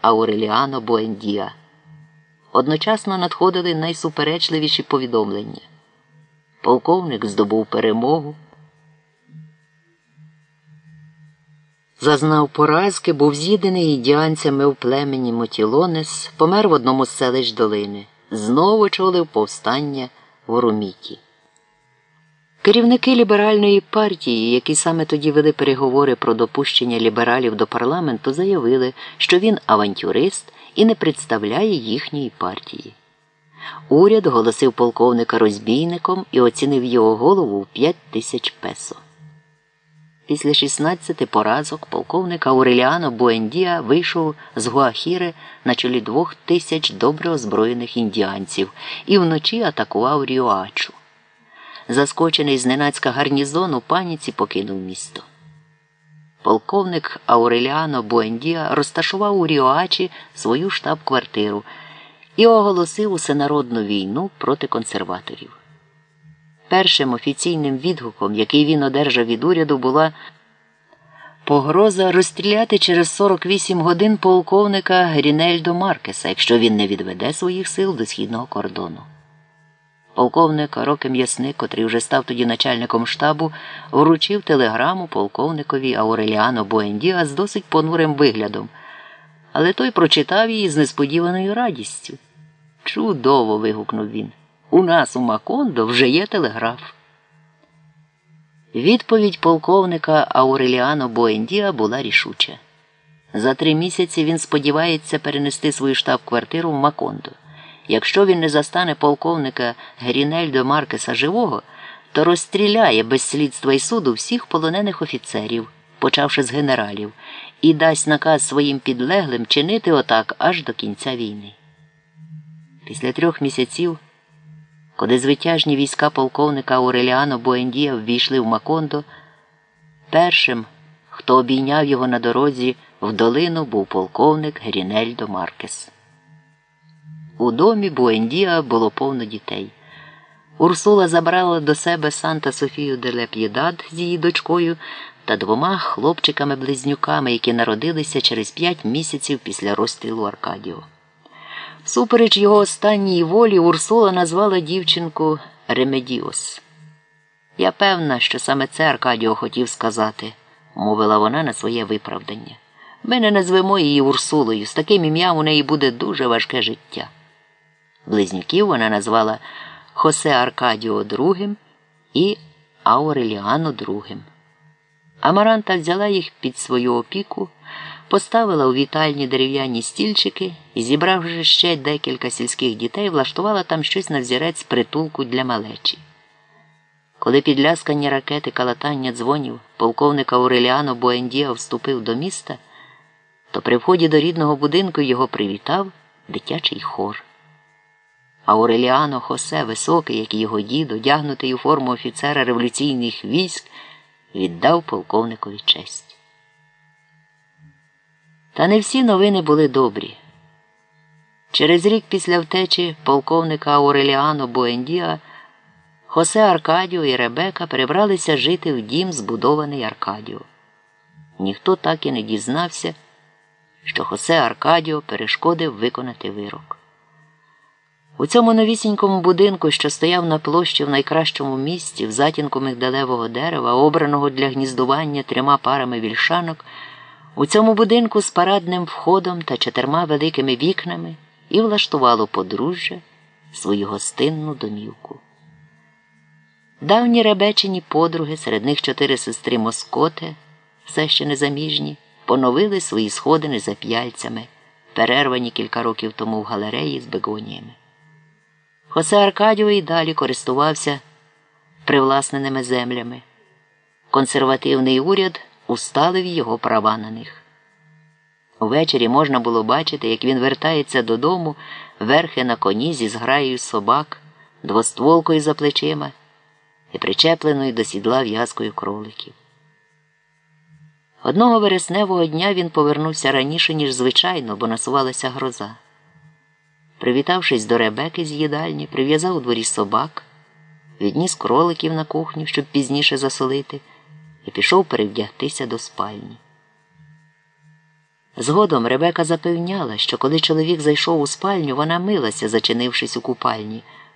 Ауреліано Буендіа. Одночасно надходили найсуперечливіші повідомлення. Полковник здобув перемогу. Зазнав поразки, був з'їдений індіанцями в племені Мотілонес, помер в одному з селищ долини, знову очолив повстання в Оруміті. Керівники ліберальної партії, які саме тоді вели переговори про допущення лібералів до парламенту, заявили, що він авантюрист і не представляє їхньої партії. Уряд оголосив полковника розбійником і оцінив його голову в 5 тисяч песо. Після 16 поразок полковник Ауреліано Буендіа вийшов з Гуахіри на чолі двох тисяч добре озброєних індіанців і вночі атакував Ріоачу. Заскочений зненацька гарнізон у паніці покинув місто. Полковник Ауреліано Буендіа розташував у Ріоачі свою штаб-квартиру і оголосив усенародну війну проти консерваторів. Першим офіційним відгуком, який він одержав від уряду, була погроза розстріляти через 48 годин полковника Грінельдо Маркеса, якщо він не відведе своїх сил до східного кордону. Полковник Роке М'ясник, котрий вже став тоді начальником штабу, вручив телеграму полковникові Ауреліано Буендіа з досить понурим виглядом, але той прочитав її з несподіваною радістю. Чудово. вигукнув він. У нас у Макондо вже є телеграф. Відповідь полковника Ауреліано Боендіа була рішуча. За три місяці він сподівається перенести свою штаб-квартиру в Макондо. Якщо він не застане полковника Грінельдо Маркеса живого, то розстріляє без слідства і суду всіх полонених офіцерів, почавши з генералів, і дасть наказ своїм підлеглим чинити отак аж до кінця війни. Після трьох місяців. Коли звитяжні війська полковника Ауреліано Буендія ввійшли в Макондо, першим, хто обійняв його на дорозі в долину, був полковник Грінельдо Маркес. У домі Буендія було повно дітей. Урсула забрала до себе Санта Софію де Леп'єдад з її дочкою та двома хлопчиками-близнюками, які народилися через п'ять місяців після розстрілу Аркадіо. Всупереч його останній волі, Урсула назвала дівчинку Ремедіос. Я певна, що саме це Аркадіо хотів сказати, мовила вона на своє виправдання. Ми не назвемо її Урсулою, з таким ім'ям у неї буде дуже важке життя. Близнюків вона назвала Хосе Аркадіо II і Ауреліано II. Амаранта взяла їх під свою опіку поставила у вітальні дерев'яні стільчики і, зібравши ще декілька сільських дітей, влаштувала там щось на взірець притулку для малечі. Коли під ляскання ракети калатання дзвонів полковника Ауреліано Буендіа вступив до міста, то при вході до рідного будинку його привітав дитячий хор. Ауреліано Хосе, високий, як і його дід, одягнутий у форму офіцера революційних військ, віддав полковникові честь. Та не всі новини були добрі. Через рік після втечі полковника Ауреліано Буендіа Хосе Аркадіо і Ребека перебралися жити в дім, збудований Аркадіо. Ніхто так і не дізнався, що Хосе Аркадіо перешкодив виконати вирок. У цьому новісінькому будинку, що стояв на площі в найкращому місці, в затінку мигдалевого дерева, обраного для гніздування трьома парами вільшанок. У цьому будинку з парадним входом та чотирма великими вікнами і влаштувало подружжя свою гостинну домівку. Давні ребечені подруги, серед них чотири сестри Москоте, все ще незаміжні, поновили свої сходини за п'яльцями, перервані кілька років тому в галереї з бегоніями. Хосе Аркадіо і далі користувався привласненими землями. Консервативний уряд усталив його права на них. Увечері можна було бачити, як він вертається додому, верхи на коні зі зграєю собак, двостволкою за плечима і причепленою до сідла в'язкою кроликів. Одного вересневого дня він повернувся раніше, ніж звичайно, бо насувалася гроза. Привітавшись до Ребеки з їдальні, прив'язав у дворі собак, відніс кроликів на кухню, щоб пізніше засолити і пішов перевдягтися до спальні. Згодом Ребека запевняла, що коли чоловік зайшов у спальню, вона милася, зачинившись у купальні.